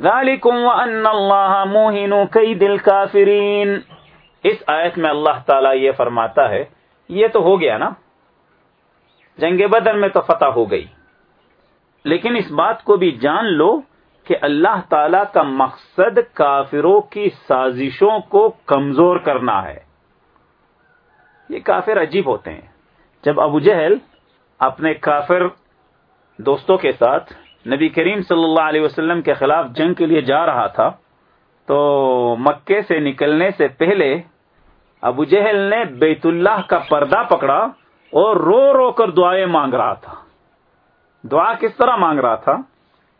ذالکم وان اللہ موہن کئی دل کافرین اس آیت میں اللہ تعالی یہ فرماتا ہے، یہ تو ہو گیا نا۔ جنگ بدر میں تو فتح ہو گئی۔ لیکن اس بات کو بھی جان لو کہ اللہ تعالی کا مقصد کافروں کی سازشوں کو کمزور کرنا ہے۔ یہ کافر عجیب ہوتے ہیں۔ جب ابو جہل اپنے کافر دوستوں کے ساتھ نبی کریم صلی اللہ علیہ وسلم کے خلاف جنگ کے لیے جا رہا تھا، تو مکے سے نکلنے سے پہلے ابو جہل نے بیت اللہ کا پردہ پکڑا اور رو رو کر دعائیں مانگ رہا تھا۔ دعا کس طرح مانگ رہا تھا؟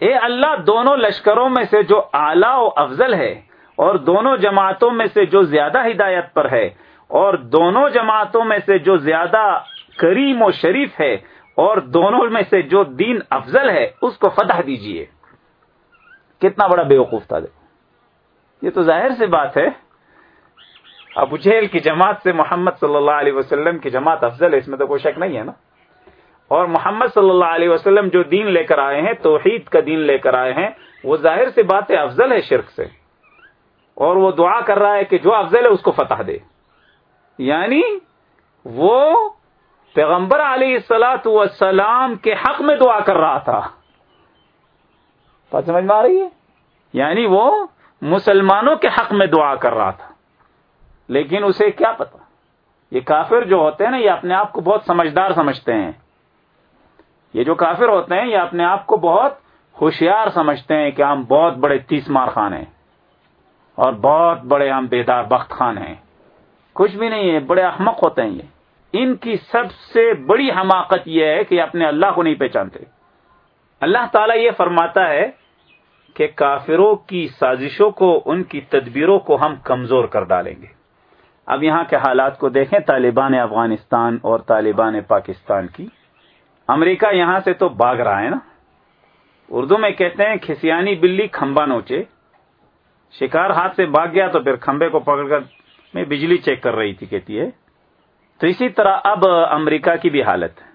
اے اللہ، دونوں لشکروں میں سے جو اعلی و افضل ہے اور دونوں جماعتوں میں سے جو زیادہ ہدایت پر ہے اور دونوں جماعتوں میں سے جو زیادہ کریم و شریف ہے اور دونوں میں سے جو دین افضل ہے، اس کو فتح دیجیے۔ کتنا بڑا بیوقوف تھا یہ تو ظاہر سی بات ہے۔ ابو جہل کی جماعت سے محمد صلی اللہ علیہ وسلم کی جماعت افضل ہے، اس میں تو کوئی شک نہیں ہے نا۔ اور محمد صلی اللہ علیہ وسلم جو دین لے کر آئے ہیں، توحید کا دین لے کر آئے ہیں، وہ ظاہر سے بات ہے، افضل ہے شرک سے۔ اور وہ دعا کر رہا ہے کہ جو افضل ہے، اس کو فتح دے۔ یعنی وہ پیغمبر علیہ السلاۃ والسلام کے حق میں دعا کر رہا تھا۔ بات سمجھ میں آ رہی ہے؟ یعنی وہ مسلمانوں کے حق میں دعا کر رہا تھا۔ لیکن اسے کیا پتا؟ یہ کافر جو ہوتے ہیں نا، یہ اپنے آپ کو بہت سمجھدار سمجھتے ہیں۔ یہ جو کافر ہوتے ہیں، یہ اپنے آپ کو بہت ہوشیار سمجھتے ہیں کہ ہم بہت بڑے تیس مار خان ہیں۔ اور بہت بڑے ہم بیدار بخت خان ہیں۔ کچھ بھی نہیں ہے، بڑے احمق ہوتے ہیں یہ۔ ان کی سب سے بڑی حماقت یہ ہے کہ اپنے اللہ کو نہیں پہچانتے۔ اللہ تعالیٰ یہ فرماتا ہے کہ کافروں کی سازشوں کو، ان کی تدبیروں کو ہم کمزور کر ڈالیں گے۔ اب یہاں کے حالات کو دیکھیں، طالبان افغانستان اور طالبان پاکستان کی۔ امریکہ یہاں سے تو بھاگ رہا ہے نا۔ اردو میں کہتے ہیں، کھسیانی بلی کھمبا نوچے۔ شکار ہاتھ سے بھاگ گیا تو پھر کھمبے کو پکڑ کر میں بجلی چیک کر رہی تھی، کہتی ہے۔ تو اسی طرح اب امریکہ کی بھی حالت ہے۔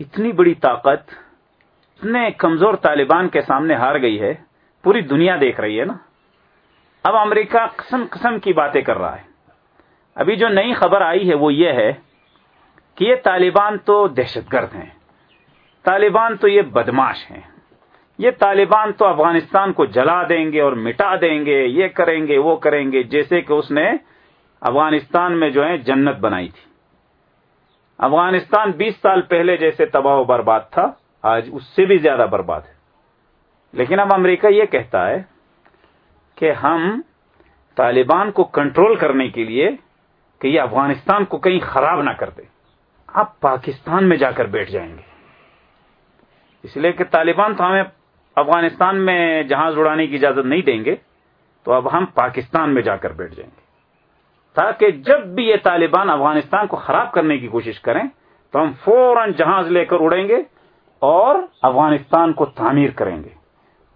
اتنی بڑی طاقت، اتنے کمزور طالبان کے سامنے ہار گئی ہے، پوری دنیا دیکھ رہی ہے نا۔ اب امریکہ قسم قسم کی باتیں کر رہا ہے۔ ابھی جو نئی خبر آئی ہے وہ یہ ہے کہ یہ طالبان تو دہشت گرد ہیں۔ طالبان تو یہ بدماش ہیں۔ یہ طالبان تو افغانستان کو جلا دیں گے اور مٹا دیں گے، یہ کریں گے، وہ کریں گے، جیسے کہ اس نے افغانستان میں جو ہے جنت بنائی تھی۔ افغانستان بیس سال پہلے جیسے تباہ و برباد تھا، آج اس سے بھی زیادہ برباد ہے۔ لیکن اب امریکہ یہ کہتا ہے کہ ہم طالبان کو کنٹرول کرنے کے لیے کہ یہ افغانستان کو کہیں خراب نہ کر دے۔ آپ پاکستان میں جا کر بیٹھ جائیں گے۔ اس لیے کہ طالبان تو ہمیں افغانستان میں جہاز اڑانے کی اجازت نہیں دیں گے، تو اب ہم پاکستان میں جا کر بیٹھ جائیں گے۔ تاکہ جب بھی یہ طالبان افغانستان کو خراب کرنے کی کوشش کریں، تو ہم فوراً جہاز لے کر اڑیں گے اور افغانستان کو تعمیر کریں گے۔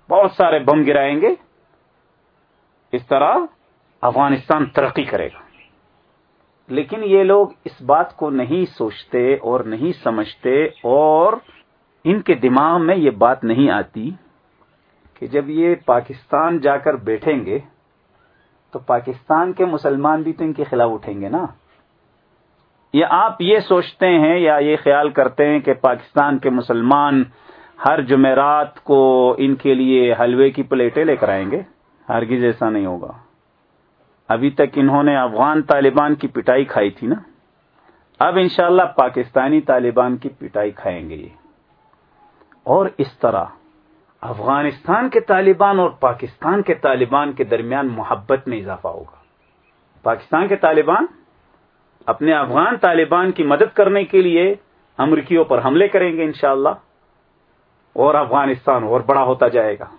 بہت سارے بم گرائیں گے۔ اس طرح افغانستان ترقی کرے گا۔ لیکن یہ لوگ اس بات کو نہیں سوچتے اور نہیں سمجھتے اور ان کے دماغ میں یہ بات نہیں آتی کہ جب یہ پاکستان جا کر بیٹھیں گے تو پاکستان کے مسلمان بھی تو ان کے خلاف اٹھیں گے نا۔ یا آپ یہ سوچتے ہیں یا یہ خیال کرتے ہیں کہ پاکستان کے مسلمان ہر جمعرات کو ان کے لیے حلوے کی پلیٹیں لے کر آئیں گے؟ ہرگز ایسا نہیں ہوگا۔ ابھی تک انہوں نے افغان طالبان کی پٹائی کھائی تھی نا۔ اب انشاءاللہ پاکستانی طالبان کی پٹائی کھائیں گے یہ۔ اور اس طرح افغانستان کے طالبان اور پاکستان کے طالبان کے درمیان محبت میں اضافہ ہوگا۔ پاکستان کے طالبان اپنے افغان طالبان کی مدد کرنے کے لیے امریکیوں پر حملے کریں گے انشاءاللہ، اور افغانستان اور بڑا ہوتا جائے گا۔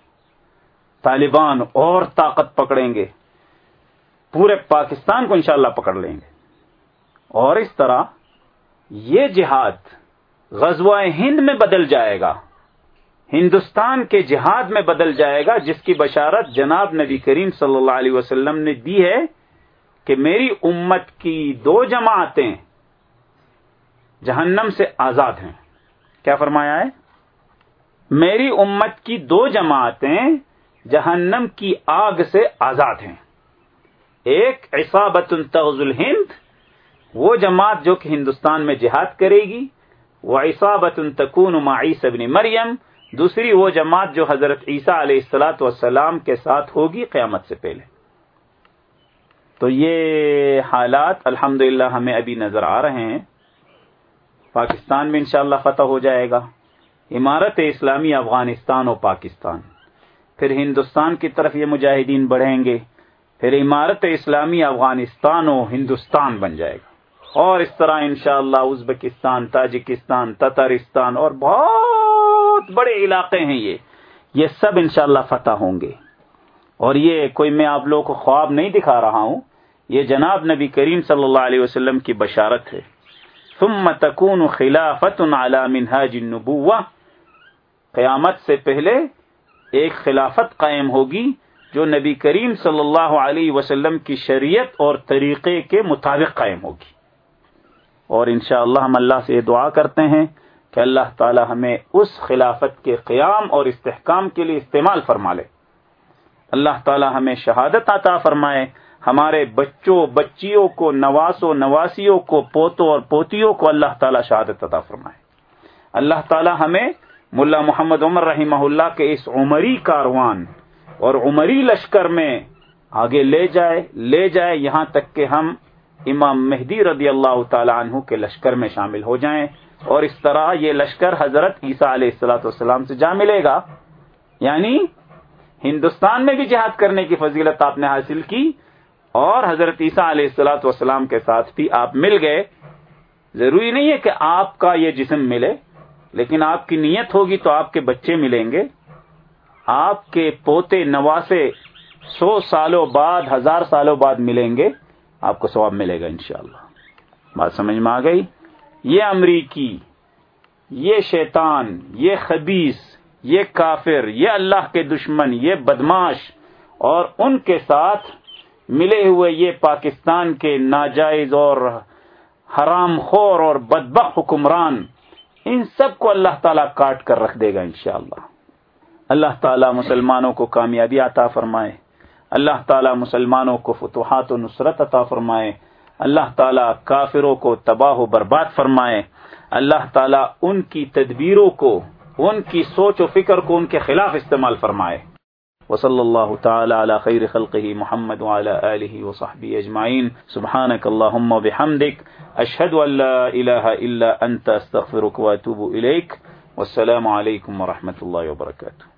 طالبان اور طاقت پکڑیں گے۔ پورے پاکستان کو انشاءاللہ پکڑ لیں گے۔ اور اس طرح یہ جہاد غزوہ ہند میں بدل جائے گا۔ ہندوستان کے جہاد میں بدل جائے گا، جس کی بشارت جناب نبی کریم صلی اللہ علیہ وسلم نے دی ہے کہ میری امت کی دو جماعتیں جہنم سے آزاد ہیں۔ کیا فرمایا ہے؟ میری امت کی دو جماعتیں جہنم کی آگ سے آزاد ہیں۔ ایک عصابت تغز الہند، وہ جماعت جو کہ ہندوستان میں جہاد کرے گی۔ وہ عصابت تکون معیس ابن مریم دوسری وہ جماعت جو حضرت عیسیٰ علیہ السلاۃ والسلام کے ساتھ ہوگی قیامت سے پہلے۔ تو یہ حالات الحمد ہمیں ابھی نظر آ رہے ہیں۔ پاکستان میں انشاءاللہ فتح ہو جائے گا۔ عمارت اسلامی افغانستان و پاکستان۔ پھر ہندوستان کی طرف یہ مجاہدین بڑھیں گے۔ پھر عمارت اسلامی افغانستان و ہندوستان بن جائے گا۔ اور اس طرح انشاءاللہ اللہ ازبکستان، تاجکستان تتارستان اور بہت بڑے علاقے ہیں یہ۔ یہ سب انشاءاللہ فتح ہوں گے۔ اور یہ کوئی میں آپ لوگوں کو خواب نہیں دکھا رہا ہوں، یہ جناب نبی کریم صلی اللہ علیہ وسلم کی بشارت ہے۔ ثم تکون خلافت على منهاج النبوہ۔ قیامت سے پہلے ایک خلافت قائم ہوگی جو نبی کریم صلی اللہ علیہ وسلم کی شریعت اور طریقے کے مطابق قائم ہوگی۔ اور انشاءاللہ ہم اللہ سے یہ دعا کرتے ہیں کہ اللہ تعالی ہمیں اس خلافت کے قیام اور استحکام کے لیے استعمال فرما لے۔ اللہ تعالی ہمیں شہادت عطا فرمائے۔ ہمارے بچوں، بچیوں کو، نواسوں، نواسیوں کو، پوتوں اور پوتیوں کو اللہ تعالی شہادت عطا فرمائے۔ اللہ تعالی ہمیں ملا محمد عمر رحمہ اللہ کے اس عمری کاروان اور عمری لشکر میں آگے لے جائے لے جائے۔ یہاں تک کہ ہم امام مہدی رضی اللہ تعالی عنہ کے لشکر میں شامل ہو جائیں۔ اور اس طرح یہ لشکر حضرت عیسیٰ علیہ السلاۃ والسلام سے جا ملے گا۔ یعنی ہندوستان میں بھی جہاد کرنے کی فضیلت آپ نے حاصل کی اور حضرت عیسیٰ علیہ السلاۃ والسلام کے ساتھ بھی آپ مل گئے۔ ضروری نہیں ہے کہ آپ کا یہ جسم ملے، لیکن آپ کی نیت ہوگی تو آپ کے بچے ملیں گے۔ آپ کے پوتے نواسے سو سالوں بعد، ہزار سالوں بعد ملیں گے۔ آپ کو ثواب ملے گا انشاءاللہ۔ بات سمجھ میں آ گئی؟ یہ امریکی، یہ شیطان، یہ خبیص یہ کافر، یہ اللہ کے دشمن، یہ بدماش اور ان کے ساتھ ملے ہوئے یہ پاکستان کے ناجائز اور حرام خور اور بدبخ حکمران، ان سب کو اللہ تعالیٰ کاٹ کر رکھ دے گا انشاءاللہ۔ اللہ تعالیٰ مسلمانوں کو کامیابی عطا فرمائے۔ اللہ تعالیٰ مسلمانوں کو فتوحات و نصرت عطا فرمائے۔ اللہ تعالیٰ کافروں کو تباہ و برباد فرمائے۔ اللہ تعالیٰ ان کی تدبیروں کو، ان کی سوچ و فکر کو ان کے خلاف استعمال فرمائے۔ وصلی اللہ تعالی علی خیر خلقه محمد وعلى آله وصحبه اجمعین۔ سبحانك اللهم وبحمدك اشهد ان لا اله الا انت استغفرك واتوب اليك والسلام علیکم ورحمۃ اللہ وبرکاتہ۔